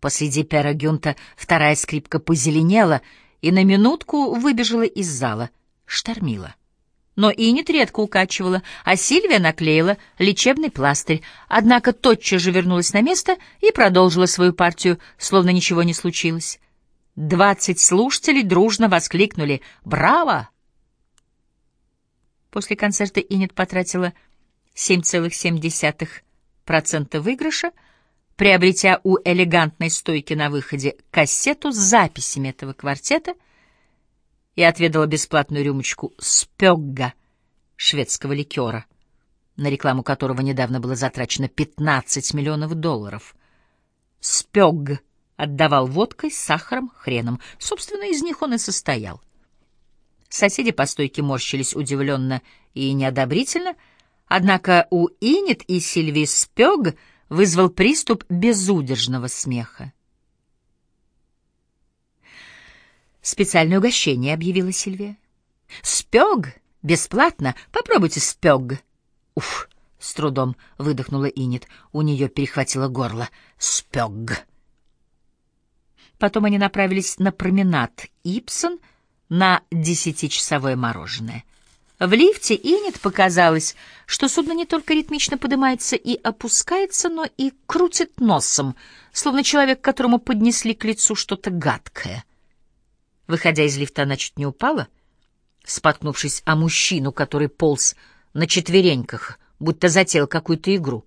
Посреди пера Гюнта вторая скрипка позеленела и на минутку выбежала из зала, штормила. Но Инет редко укачивала, а Сильвия наклеила лечебный пластырь, однако тотчас же вернулась на место и продолжила свою партию, словно ничего не случилось. Двадцать слушателей дружно воскликнули «Браво!». После концерта Инет потратила 7,7% выигрыша, приобретя у элегантной стойки на выходе кассету с записями этого квартета и отведала бесплатную рюмочку спёгга шведского ликера, на рекламу которого недавно было затрачено 15 миллионов долларов. Спёгг отдавал водкой, сахаром, хреном. Собственно, из них он и состоял. Соседи по стойке морщились удивленно и неодобрительно, однако у Инет и Сильвии Спёгг вызвал приступ безудержного смеха. «Специальное угощение», — объявила Сильвия. «Спёг! Бесплатно! Попробуйте спёг!» «Уф!» — с трудом выдохнула Инет. У нее перехватило горло. «Спёг!» Потом они направились на променад Ипсон на десятичасовое мороженое — в лифте Инет показалось, что судно не только ритмично поднимается и опускается, но и крутит носом, словно человек, которому поднесли к лицу что-то гадкое. Выходя из лифта, она чуть не упала, споткнувшись о мужчину, который полз на четвереньках, будто затеял какую-то игру.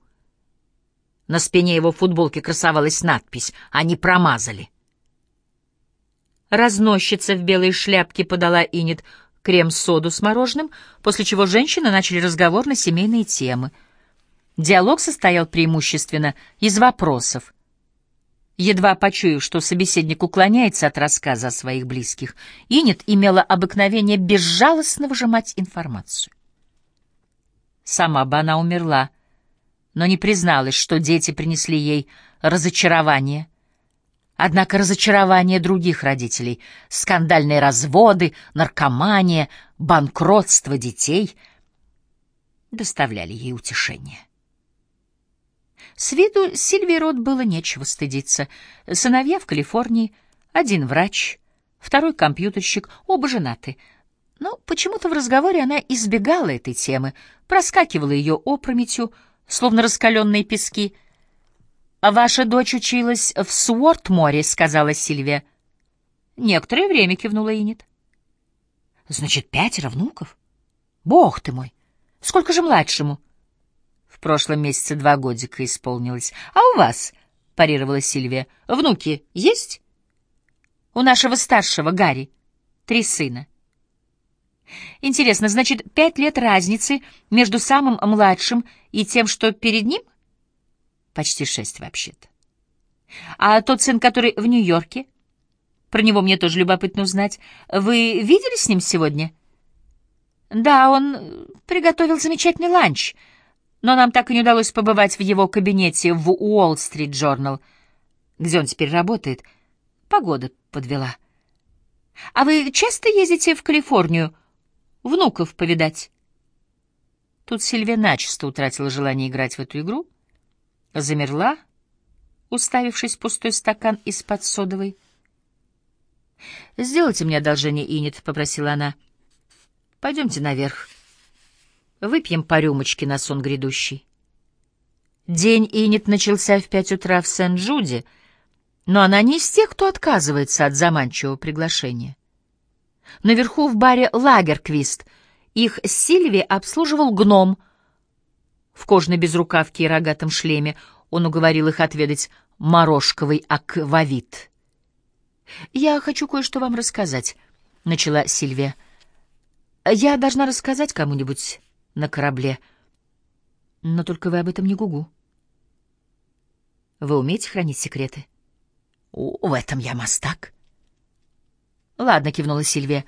На спине его футболки красовалась надпись «Они промазали». Разносчица в белой шляпке подала Инет крем-соду с мороженым, после чего женщины начали разговор на семейные темы. Диалог состоял преимущественно из вопросов. Едва почуяв, что собеседник уклоняется от рассказа о своих близких, Инет имела обыкновение безжалостно выжимать информацию. Сама бы она умерла, но не призналась, что дети принесли ей разочарование, Однако разочарование других родителей, скандальные разводы, наркомания, банкротство детей доставляли ей утешение. С виду Сильвии Рот было нечего стыдиться. Сыновья в Калифорнии, один врач, второй компьютерщик, оба женаты. Но почему-то в разговоре она избегала этой темы, проскакивала ее опрометью, словно раскаленные пески — «Ваша дочь училась в Суортморе», — сказала Сильвия. «Некоторое время», — кивнула Инет. «Значит, пятеро внуков? Бог ты мой! Сколько же младшему?» «В прошлом месяце два годика исполнилось. А у вас?» — парировала Сильвия. «Внуки есть?» «У нашего старшего, Гарри, три сына». «Интересно, значит, пять лет разницы между самым младшим и тем, что перед ним?» Почти шесть, вообще-то. А тот сын, который в Нью-Йорке? Про него мне тоже любопытно узнать. Вы видели с ним сегодня? Да, он приготовил замечательный ланч, но нам так и не удалось побывать в его кабинете в Уолл-стрит Джорнал. Где он теперь работает? Погода подвела. А вы часто ездите в Калифорнию? Внуков повидать? Тут Сильвия начисто утратила желание играть в эту игру — замерла, уставившись в пустой стакан из-под содовой. «Сделайте мне одолжение, Инет», — попросила она. «Пойдемте наверх. Выпьем по рюмочке на сон грядущий». День Инет начался в пять утра в Сент-Джуде, но она не из тех, кто отказывается от заманчивого приглашения. Наверху в баре «Лагерквист» их Сильви обслуживал гном — в кожаной безрукавке и рогатом шлеме. Он уговорил их отведать морожковый аквавит. «Я хочу кое-что вам рассказать», — начала Сильвия. «Я должна рассказать кому-нибудь на корабле, но только вы об этом не гугу. Вы умеете хранить секреты?» «В этом я мастак». «Ладно», — кивнула Сильвия.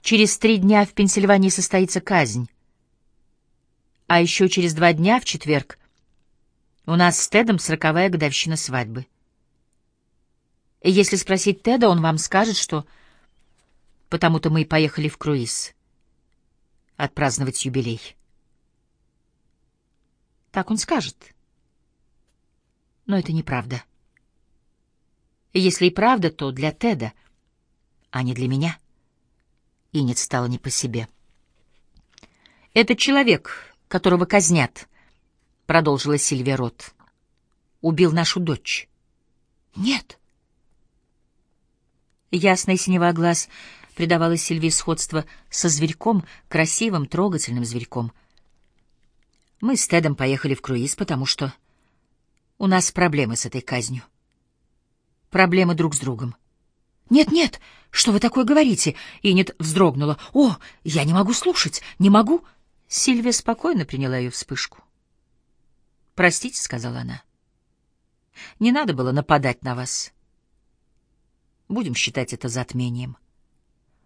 «Через три дня в Пенсильвании состоится казнь. А еще через два дня, в четверг, у нас с Тедом сороковая годовщина свадьбы. И если спросить Теда, он вам скажет, что потому-то мы и поехали в круиз отпраздновать юбилей. Так он скажет. Но это неправда. Если и правда, то для Теда, а не для меня. Инет стало не по себе. «Этот человек, которого казнят», — продолжила Сильвия Рот, — «убил нашу дочь». «Нет». Ясная синева глаз придавала Сильвии сходство со зверьком, красивым, трогательным зверьком. Мы с Тедом поехали в круиз, потому что у нас проблемы с этой казнью. Проблемы друг с другом. «Нет-нет, что вы такое говорите?» Инет вздрогнула. «О, я не могу слушать, не могу!» Сильвия спокойно приняла ее вспышку. «Простите», — сказала она. «Не надо было нападать на вас. Будем считать это затмением».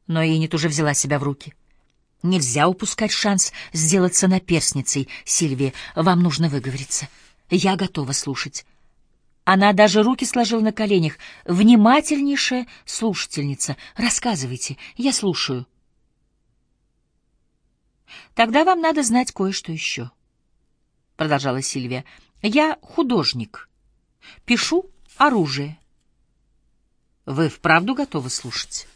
Но Инет уже взяла себя в руки. «Нельзя упускать шанс сделаться наперсницей, Сильвия. Вам нужно выговориться. Я готова слушать. Она даже руки сложила на коленях. Внимательнейшая слушательница. Рассказывайте, я слушаю. Тогда вам надо знать кое-что еще, — продолжала Сильвия. Я художник. Пишу оружие. Вы вправду готовы слушать?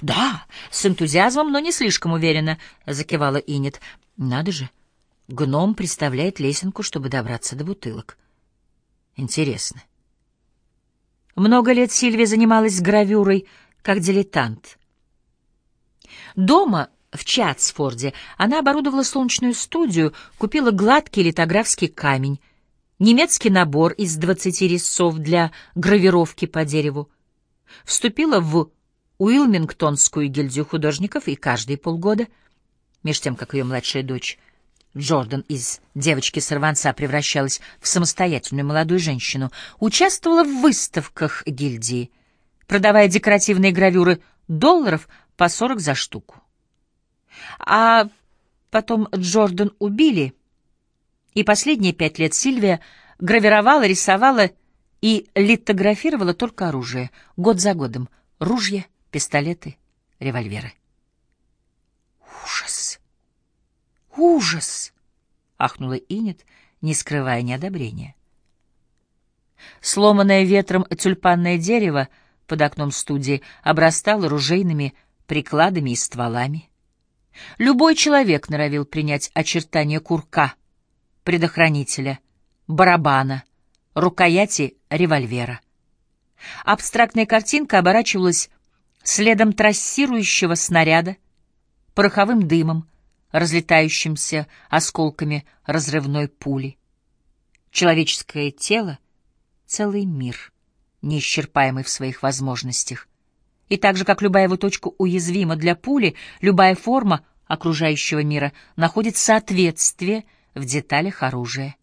Да, с энтузиазмом, но не слишком уверенно, — закивала Инет. Надо же, гном представляет лесенку, чтобы добраться до бутылок. Интересно. Много лет Сильвия занималась гравюрой как дилетант. Дома в Чатсфорде. Она оборудовала солнечную студию, купила гладкий литографский камень, немецкий набор из 20 резцов для гравировки по дереву, вступила в Уилмингтонскую гильдию художников и каждые полгода, меж тем, как ее младшая дочь — Джордан из девочки-сорванца превращалась в самостоятельную молодую женщину, участвовала в выставках гильдии, продавая декоративные гравюры долларов по 40 за штуку. А потом Джордан убили, и последние пять лет Сильвия гравировала, рисовала и литографировала только оружие, год за годом, ружья, пистолеты, револьверы. Ужас! Ужас! ахнула Инет, не скрывая неодобрения. Сломанное ветром тюльпанное дерево под окном студии обрастало ружейными прикладами и стволами. Любой человек норовил принять очертания курка, предохранителя, барабана, рукояти револьвера. Абстрактная картинка оборачивалась следом трассирующего снаряда, пороховым дымом, разлетающимся осколками разрывной пули. Человеческое тело — целый мир, неисчерпаемый в своих возможностях. И так же, как любая его точка уязвима для пули, любая форма окружающего мира находит соответствие в деталях оружия.